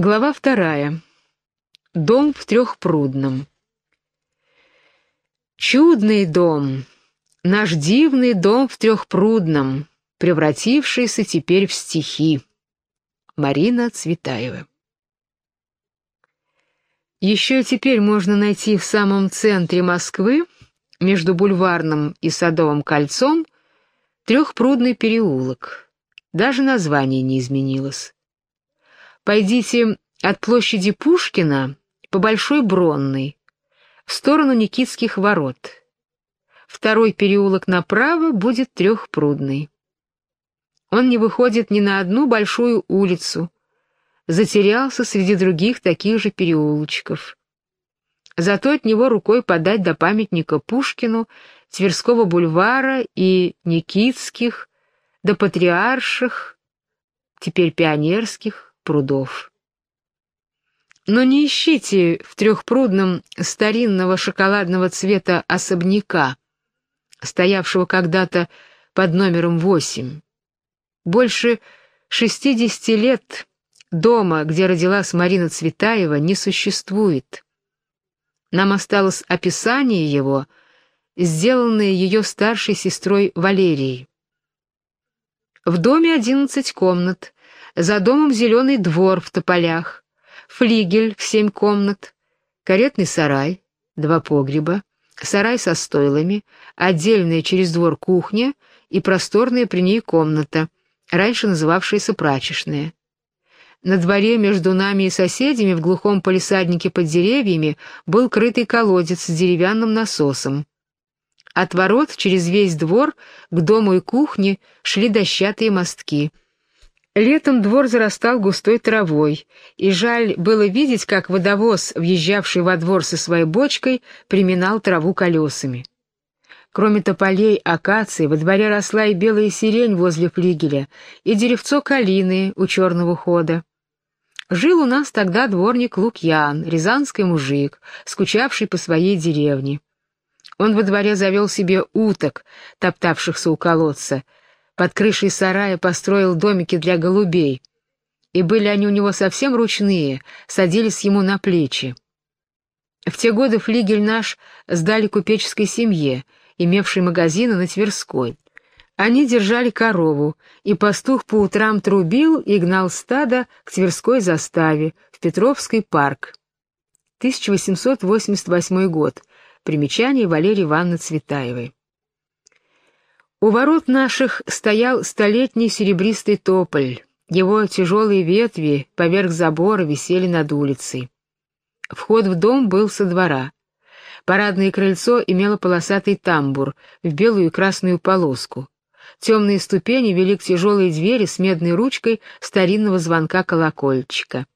Глава вторая. Дом в Трехпрудном. Чудный дом, наш дивный дом в Трехпрудном, превратившийся теперь в стихи. Марина Цветаева. Еще теперь можно найти в самом центре Москвы, между Бульварным и Садовым кольцом, Трехпрудный переулок. Даже название не изменилось. Пойдите от площади Пушкина по Большой Бронной, в сторону Никитских ворот. Второй переулок направо будет трехпрудный. Он не выходит ни на одну большую улицу, затерялся среди других таких же переулочков. Зато от него рукой подать до памятника Пушкину, Тверского бульвара и Никитских, до Патриарших, теперь Пионерских, прудов. Но не ищите в трехпрудном старинного шоколадного цвета особняка, стоявшего когда-то под номером восемь. Больше шестидесяти лет дома, где родилась Марина Цветаева, не существует. Нам осталось описание его, сделанное ее старшей сестрой Валерией. В доме одиннадцать комнат, за домом зеленый двор в тополях, флигель в семь комнат, каретный сарай, два погреба, сарай со стойлами, отдельная через двор кухня и просторная при ней комната, раньше называвшаяся прачечная. На дворе между нами и соседями в глухом полисаднике под деревьями был крытый колодец с деревянным насосом. От ворот через весь двор к дому и кухне шли дощатые мостки — Летом двор зарастал густой травой, и жаль было видеть, как водовоз, въезжавший во двор со своей бочкой, приминал траву колесами. Кроме тополей, акации, во дворе росла и белая сирень возле флигеля, и деревцо калины у черного хода. Жил у нас тогда дворник Лукьян, рязанский мужик, скучавший по своей деревне. Он во дворе завел себе уток, топтавшихся у колодца, под крышей сарая построил домики для голубей, и были они у него совсем ручные, садились ему на плечи. В те годы флигель наш сдали купеческой семье, имевшей магазины на Тверской. Они держали корову, и пастух по утрам трубил и гнал стадо к Тверской заставе, в Петровский парк. 1888 год. Примечание Валерии Ивановны Цветаевой. У ворот наших стоял столетний серебристый тополь. Его тяжелые ветви поверх забора висели над улицей. Вход в дом был со двора. Парадное крыльцо имело полосатый тамбур в белую и красную полоску. Темные ступени вели к тяжелой двери с медной ручкой старинного звонка колокольчика.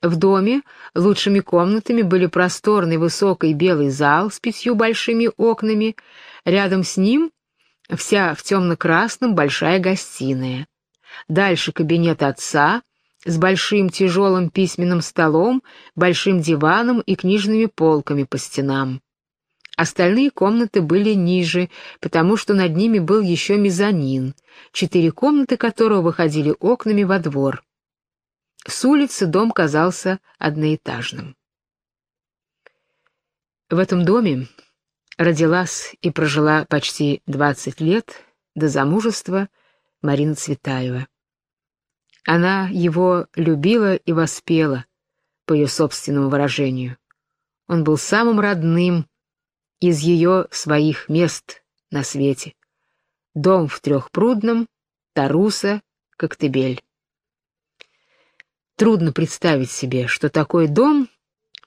В доме лучшими комнатами были просторный высокий белый зал с пятью большими окнами, рядом с ним вся в темно-красном большая гостиная. Дальше кабинет отца с большим тяжелым письменным столом, большим диваном и книжными полками по стенам. Остальные комнаты были ниже, потому что над ними был еще мезонин, четыре комнаты которого выходили окнами во двор. С улицы дом казался одноэтажным. В этом доме родилась и прожила почти 20 лет до замужества Марина Цветаева. Она его любила и воспела, по ее собственному выражению. Он был самым родным из ее своих мест на свете. Дом в Трехпрудном, Таруса, Коктебель. Трудно представить себе, что такой дом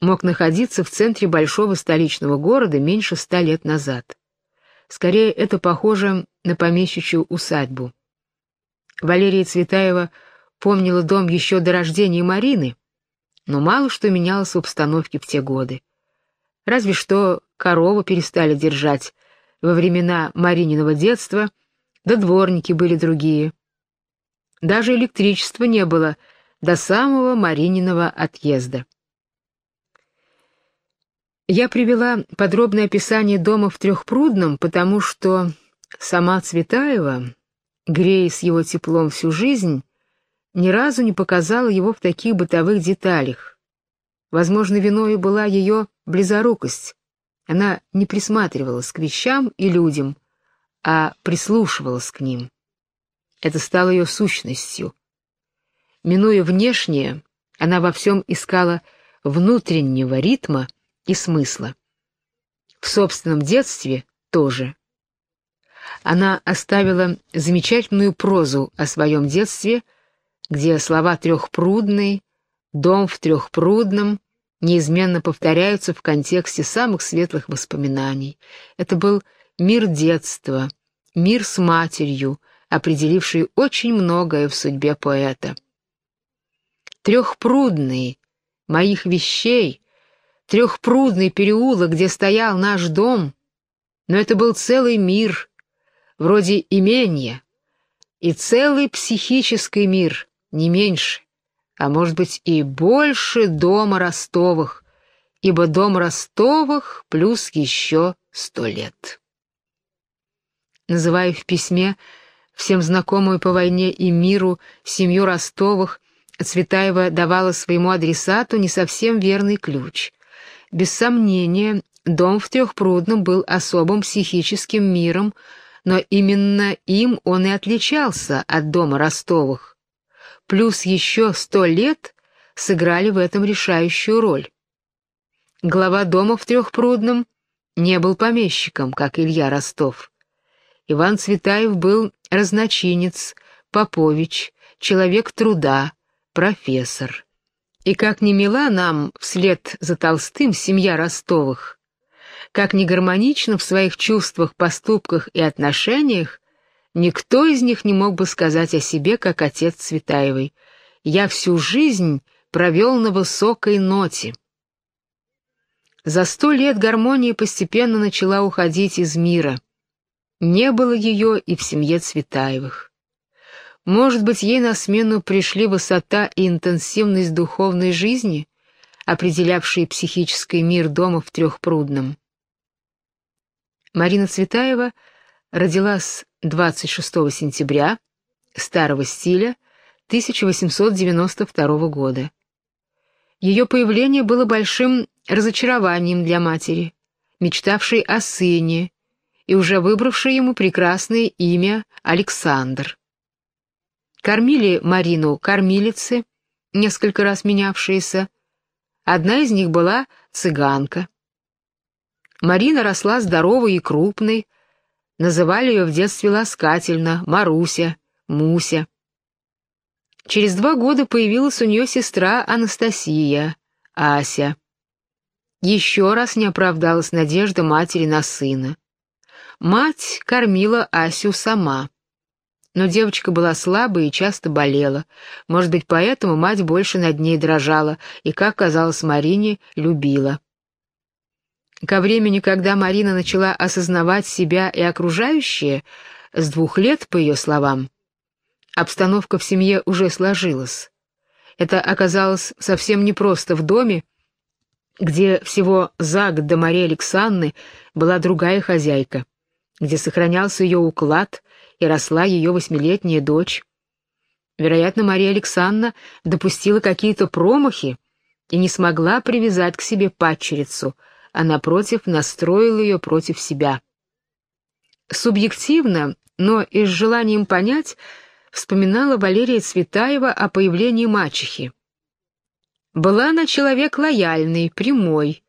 мог находиться в центре большого столичного города меньше ста лет назад. Скорее, это похоже на помещичью усадьбу. Валерия Цветаева помнила дом еще до рождения Марины, но мало что менялось в обстановке в те годы. Разве что корову перестали держать во времена Марининого детства, да дворники были другие. Даже электричества не было до самого Марининого отъезда. Я привела подробное описание дома в Трехпрудном, потому что сама Цветаева, греясь его теплом всю жизнь, ни разу не показала его в таких бытовых деталях. Возможно, виною была ее близорукость. Она не присматривалась к вещам и людям, а прислушивалась к ним. Это стало ее сущностью. Минуя внешнее, она во всем искала внутреннего ритма и смысла. В собственном детстве тоже. Она оставила замечательную прозу о своем детстве, где слова трехпрудный, дом в трехпрудном неизменно повторяются в контексте самых светлых воспоминаний. Это был мир детства, мир с матерью, определивший очень многое в судьбе поэта. Трехпрудный моих вещей, трехпрудный переулок, где стоял наш дом, но это был целый мир, вроде имения, и целый психический мир, не меньше, а может быть и больше дома Ростовых, ибо дом Ростовых плюс еще сто лет. Называя в письме всем знакомую по войне и миру семью Ростовых, Цветаева давала своему адресату не совсем верный ключ. Без сомнения, дом в Трехпрудном был особым психическим миром, но именно им он и отличался от дома Ростовых. Плюс еще сто лет сыграли в этом решающую роль. Глава дома в Трехпрудном не был помещиком, как Илья Ростов. Иван Цветаев был разночинец, попович, человек труда, профессор. И как не мила нам вслед за Толстым семья Ростовых, как не гармонично в своих чувствах, поступках и отношениях, никто из них не мог бы сказать о себе, как отец Цветаевой. «Я всю жизнь провел на высокой ноте». За сто лет гармония постепенно начала уходить из мира. Не было ее и в семье Цветаевых. Может быть, ей на смену пришли высота и интенсивность духовной жизни, определявшие психический мир дома в Трехпрудном. Марина Цветаева родилась 26 сентября старого стиля 1892 года. Ее появление было большим разочарованием для матери, мечтавшей о сыне и уже выбравшей ему прекрасное имя Александр. Кормили Марину кормилицы, несколько раз менявшиеся. Одна из них была цыганка. Марина росла здоровой и крупной, называли ее в детстве ласкательно Маруся, Муся. Через два года появилась у нее сестра Анастасия, Ася. Еще раз не оправдалась надежда матери на сына. Мать кормила Асю сама. Но девочка была слабой и часто болела. Может быть, поэтому мать больше над ней дрожала и, как казалось Марине, любила. Ко времени, когда Марина начала осознавать себя и окружающее, с двух лет, по ее словам, обстановка в семье уже сложилась. Это оказалось совсем непросто в доме, где всего за год до Марии Александры была другая хозяйка, где сохранялся ее уклад и росла ее восьмилетняя дочь. Вероятно, Мария Александровна допустила какие-то промахи и не смогла привязать к себе падчерицу, а, напротив, настроила ее против себя. Субъективно, но и с желанием понять, вспоминала Валерия Цветаева о появлении мачехи. Была она человек лояльный, прямой,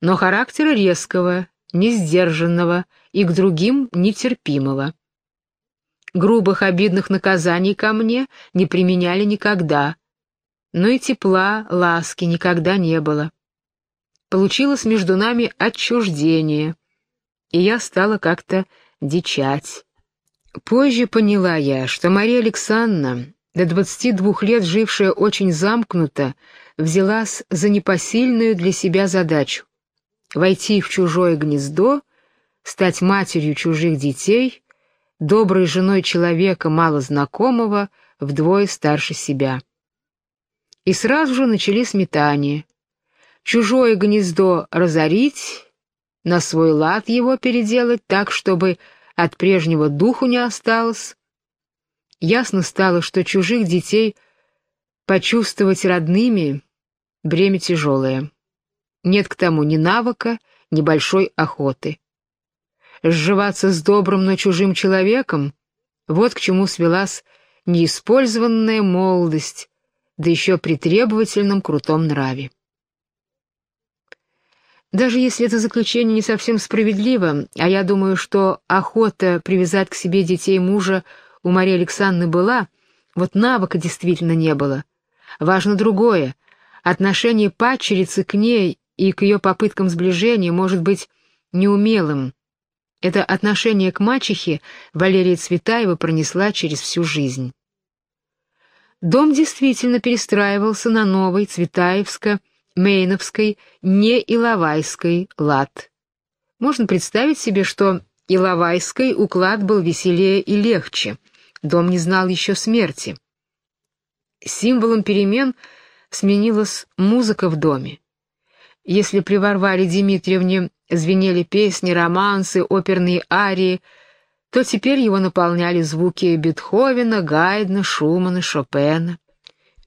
но характера резкого, несдержанного и к другим нетерпимого. Грубых обидных наказаний ко мне не применяли никогда, но и тепла, ласки никогда не было. Получилось между нами отчуждение, и я стала как-то дичать. Позже поняла я, что Мария Александровна, до двадцати двух лет жившая очень замкнуто, взялась за непосильную для себя задачу — войти в чужое гнездо, стать матерью чужих детей доброй женой человека, мало знакомого, вдвое старше себя. И сразу же начались метания. Чужое гнездо разорить, на свой лад его переделать так, чтобы от прежнего духу не осталось. ясно стало, что чужих детей почувствовать родными — бремя тяжелое. Нет к тому ни навыка, ни большой охоты. Сживаться с добрым, но чужим человеком — вот к чему свелась неиспользованная молодость, да еще при требовательном крутом нраве. Даже если это заключение не совсем справедливо, а я думаю, что охота привязать к себе детей мужа у Марии Александры была, вот навыка действительно не было. Важно другое. Отношение падчерицы к ней и к ее попыткам сближения может быть неумелым. Это отношение к мачехе Валерия Цветаева пронесла через всю жизнь. Дом действительно перестраивался на новый Цветаевско- Мейновской, не Иловайской лад. Можно представить себе, что Иловайской уклад был веселее и легче. Дом не знал еще смерти. Символом перемен сменилась музыка в доме. Если при Варваре Дмитриевне звенели песни, романсы, оперные арии, то теперь его наполняли звуки Бетховена, Гайдна, Шумана, Шопена.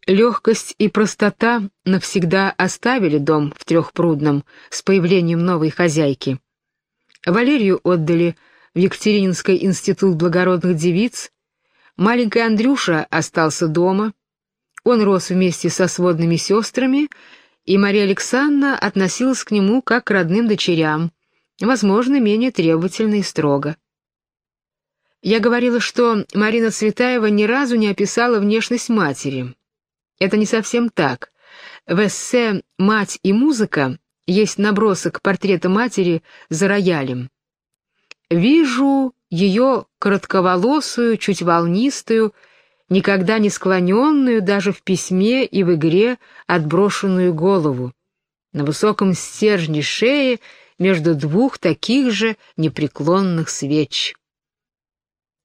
Легкость и простота навсегда оставили дом в Трехпрудном с появлением новой хозяйки. Валерию отдали в Екатерининский институт благородных девиц, маленький Андрюша остался дома, он рос вместе со сводными сестрами, и Мария Александровна относилась к нему как к родным дочерям, возможно, менее требовательно и строго. Я говорила, что Марина Цветаева ни разу не описала внешность матери. Это не совсем так. В эссе «Мать и музыка» есть набросок портрета матери за роялем. Вижу ее коротковолосую, чуть волнистую, никогда не склоненную даже в письме и в игре отброшенную голову, на высоком стержне шеи между двух таких же непреклонных свеч.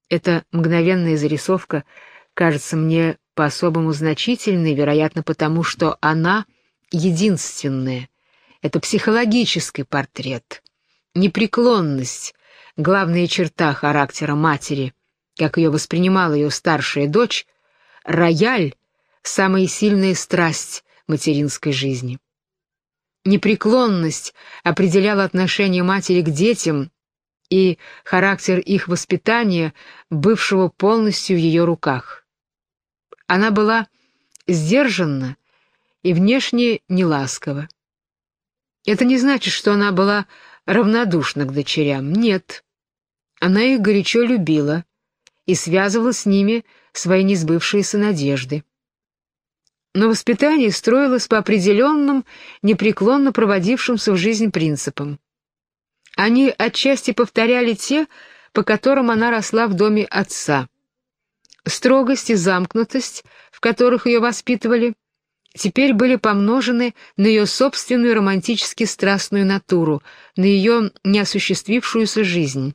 Эта мгновенная зарисовка кажется мне по-особому значительной, вероятно, потому что она единственная. Это психологический портрет. Непреклонность — главная черта характера матери, как ее воспринимала ее старшая дочь, рояль — самая сильная страсть материнской жизни. Непреклонность определяла отношение матери к детям и характер их воспитания, бывшего полностью в ее руках. Она была сдержанна и внешне неласкова. Это не значит, что она была равнодушна к дочерям. Нет. Она их горячо любила и связывала с ними свои несбывшиеся надежды. Но воспитание строилось по определенным, непреклонно проводившимся в жизнь принципам. Они отчасти повторяли те, по которым она росла в доме отца. Строгость и замкнутость, в которых ее воспитывали, теперь были помножены на ее собственную романтически страстную натуру, на ее неосуществившуюся жизнь.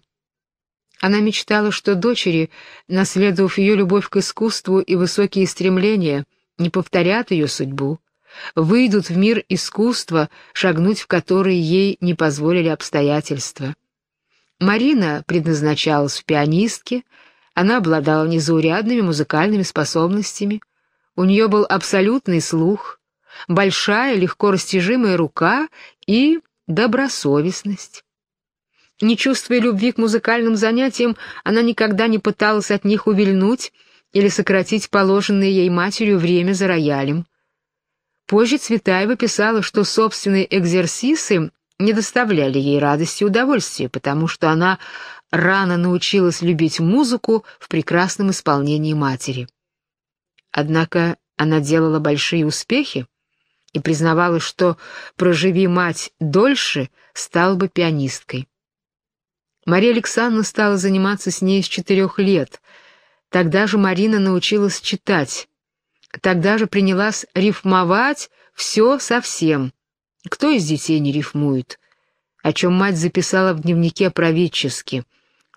Она мечтала, что дочери, наследовав ее любовь к искусству и высокие стремления, не повторят ее судьбу, выйдут в мир искусства, шагнуть в который ей не позволили обстоятельства. Марина предназначалась в пианистке, она обладала незаурядными музыкальными способностями, у нее был абсолютный слух, большая, легко растяжимая рука и добросовестность. Не чувствуя любви к музыкальным занятиям, она никогда не пыталась от них увильнуть или сократить положенное ей матерью время за роялем. Позже Цветаева писала, что собственные экзерсисы не доставляли ей радости и удовольствия, потому что она рано научилась любить музыку в прекрасном исполнении матери. Однако она делала большие успехи и признавала, что, проживи мать дольше, стала бы пианисткой. Мария Александровна стала заниматься с ней с четырех лет. Тогда же Марина научилась читать. Тогда же принялась рифмовать все совсем. Кто из детей не рифмует? О чем мать записала в дневнике правительски.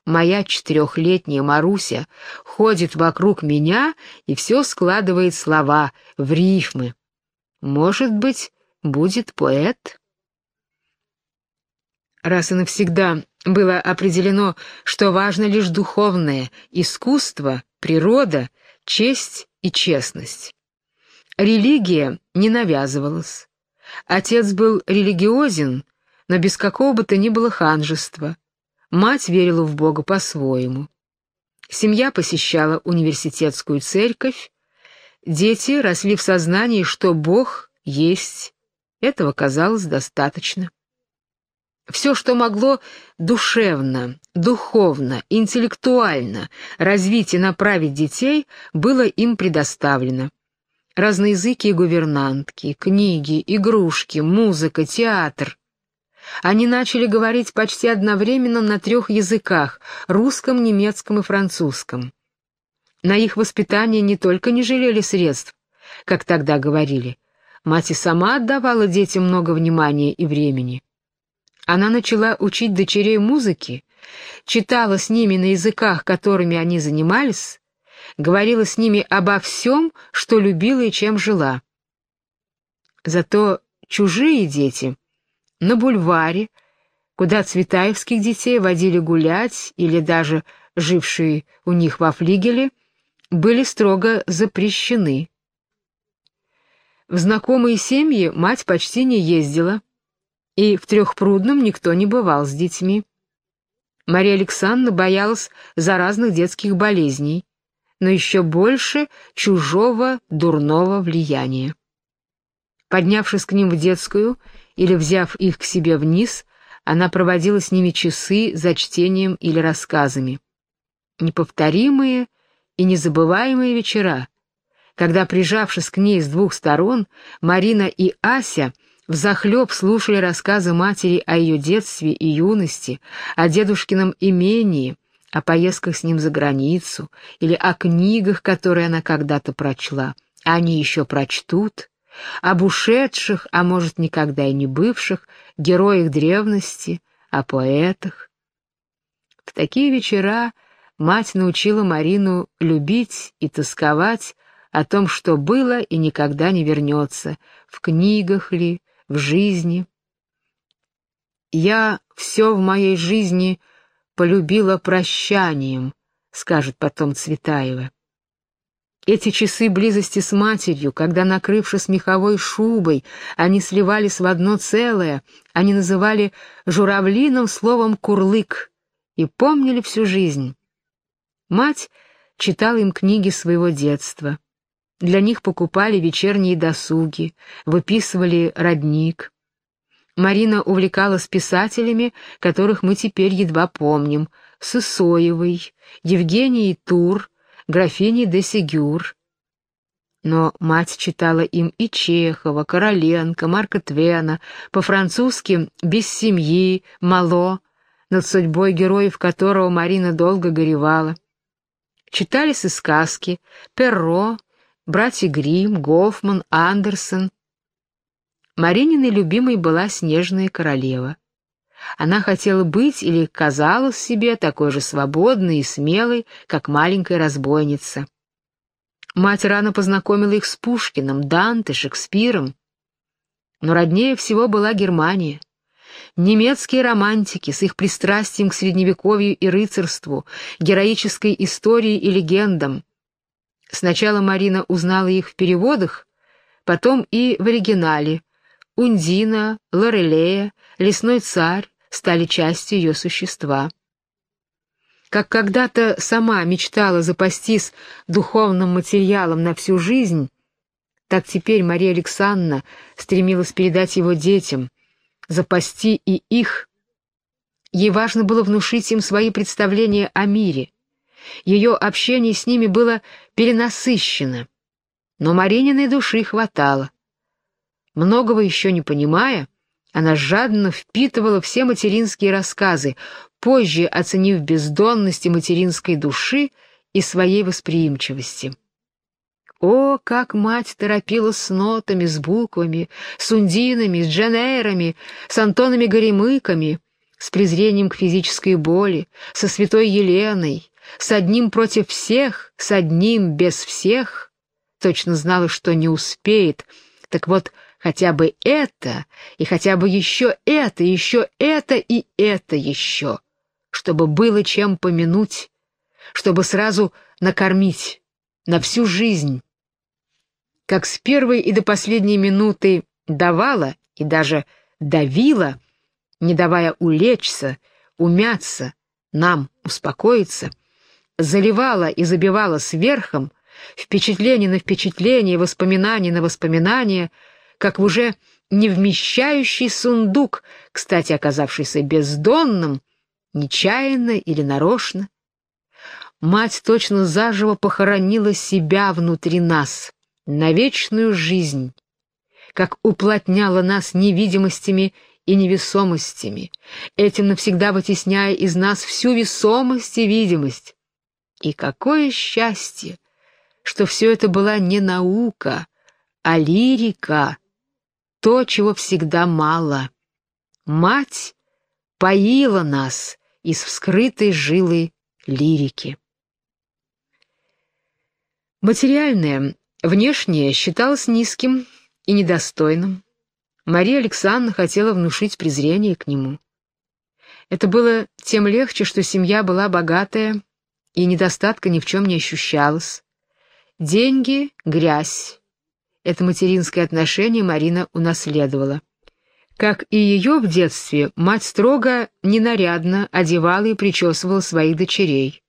Моя четырехлетняя Маруся ходит вокруг меня и все складывает слова в рифмы. Может быть, будет поэт? Раз и навсегда было определено, что важно лишь духовное, искусство, природа, честь и честность. Религия не навязывалась. Отец был религиозен, но без какого бы то ни было ханжества. Мать верила в Бога по-своему. Семья посещала университетскую церковь, дети росли в сознании, что Бог есть. Этого казалось достаточно. Все, что могло душевно, духовно, интеллектуально развить и направить детей, было им предоставлено. Разноязыкие гувернантки, книги, игрушки, музыка, театр. Они начали говорить почти одновременно на трех языках — русском, немецком и французском. На их воспитание не только не жалели средств, как тогда говорили, мать и сама отдавала детям много внимания и времени. Она начала учить дочерей музыки, читала с ними на языках, которыми они занимались, говорила с ними обо всем, что любила и чем жила. Зато чужие дети на бульваре, куда цветаевских детей водили гулять или даже жившие у них во флигеле, были строго запрещены. В знакомые семьи мать почти не ездила, и в Трехпрудном никто не бывал с детьми. Мария Александровна боялась заразных детских болезней, но еще больше чужого дурного влияния. Поднявшись к ним в детскую или взяв их к себе вниз, она проводила с ними часы за чтением или рассказами. Неповторимые и незабываемые вечера, когда, прижавшись к ней с двух сторон, Марина и Ася взахлеб слушали рассказы матери о ее детстве и юности, о дедушкином имении, о поездках с ним за границу или о книгах, которые она когда-то прочла. Они еще прочтут, об ушедших, а может, никогда и не бывших, героях древности, о поэтах. В такие вечера Мать научила Марину любить и тосковать о том, что было и никогда не вернется, в книгах ли, в жизни. «Я все в моей жизни полюбила прощанием», — скажет потом Цветаева. Эти часы близости с матерью, когда, накрывшись меховой шубой, они сливались в одно целое, они называли журавлиным словом «курлык» и помнили всю жизнь. Мать читала им книги своего детства. Для них покупали вечерние досуги, выписывали родник. Марина увлекалась писателями, которых мы теперь едва помним, Сысоевой, Евгенией Тур, графиней де Сегюр. Но мать читала им и Чехова, Короленко, Марка Твена, по-французски «Без семьи», «Мало», над судьбой героев которого Марина долго горевала. Читались и сказки Перро, братья Грим, Гофман, Андерсон. Марининой любимой была Снежная королева. Она хотела быть или казалась себе такой же свободной и смелой, как маленькая разбойница. Мать рано познакомила их с Пушкиным, Данте, Шекспиром. Но роднее всего была Германия. Немецкие романтики с их пристрастием к средневековью и рыцарству, героической истории и легендам. Сначала Марина узнала их в переводах, потом и в оригинале. Ундина, Лорелея, Лесной царь стали частью ее существа. Как когда-то сама мечтала запастись духовным материалом на всю жизнь, так теперь Мария Александровна стремилась передать его детям, запасти и их. Ей важно было внушить им свои представления о мире. Ее общение с ними было перенасыщено, но Марининой души хватало. Многого еще не понимая, она жадно впитывала все материнские рассказы, позже оценив бездонность материнской души и своей восприимчивости. О, как мать торопилась с нотами, с буквами, с ундинами, с дженейрами, с антонами-горемыками, с презрением к физической боли, со святой Еленой, с одним против всех, с одним без всех. Точно знала, что не успеет. Так вот, хотя бы это, и хотя бы еще это, еще это и это еще, чтобы было чем помянуть, чтобы сразу накормить на всю жизнь. Как с первой и до последней минуты давала и даже давила, не давая улечься, умяться, нам успокоиться, заливала и забивала сверхом, впечатление на впечатление, воспоминание на воспоминание, как в уже не вмещающий сундук, кстати, оказавшийся бездонным, нечаянно или нарочно. Мать точно заживо похоронила себя внутри нас, на вечную жизнь, как уплотняла нас невидимостями и невесомостями, этим навсегда вытесняя из нас всю весомость и видимость. И какое счастье, что все это была не наука, а лирика, то, чего всегда мало. Мать поила нас из вскрытой жилы лирики. Материальное, внешнее считалось низким и недостойным. Мария Александровна хотела внушить презрение к нему. Это было тем легче, что семья была богатая, и недостатка ни в чем не ощущалось. Деньги — грязь. Это материнское отношение Марина унаследовала. Как и ее в детстве, мать строго, ненарядно одевала и причесывала своих дочерей.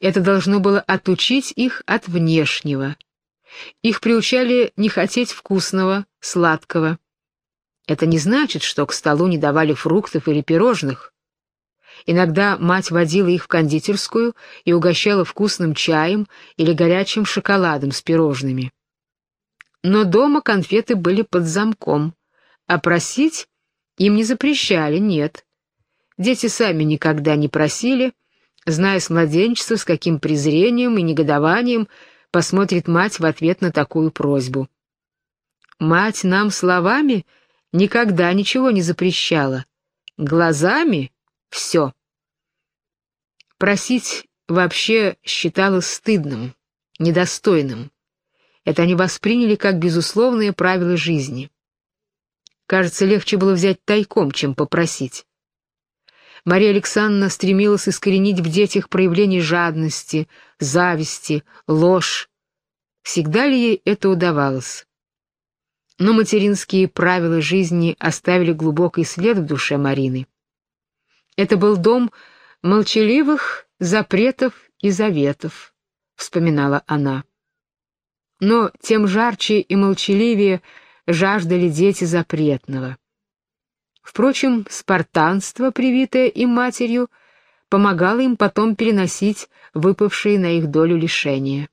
Это должно было отучить их от внешнего. Их приучали не хотеть вкусного, сладкого. Это не значит, что к столу не давали фруктов или пирожных. Иногда мать водила их в кондитерскую и угощала вкусным чаем или горячим шоколадом с пирожными. Но дома конфеты были под замком, а просить им не запрещали, нет. Дети сами никогда не просили, зная с младенчества, с каким презрением и негодованием посмотрит мать в ответ на такую просьбу. Мать нам словами никогда ничего не запрещала, глазами — все. Просить вообще считалось стыдным, недостойным. Это они восприняли как безусловное правило жизни. Кажется, легче было взять тайком, чем попросить. Мария Александровна стремилась искоренить в детях проявление жадности, зависти, ложь. Всегда ли ей это удавалось? Но материнские правила жизни оставили глубокий след в душе Марины. Это был дом молчаливых запретов и заветов, вспоминала она. Но тем жарче и молчаливее жаждали дети запретного. Впрочем, спартанство, привитое им матерью, помогало им потом переносить выпавшие на их долю лишения.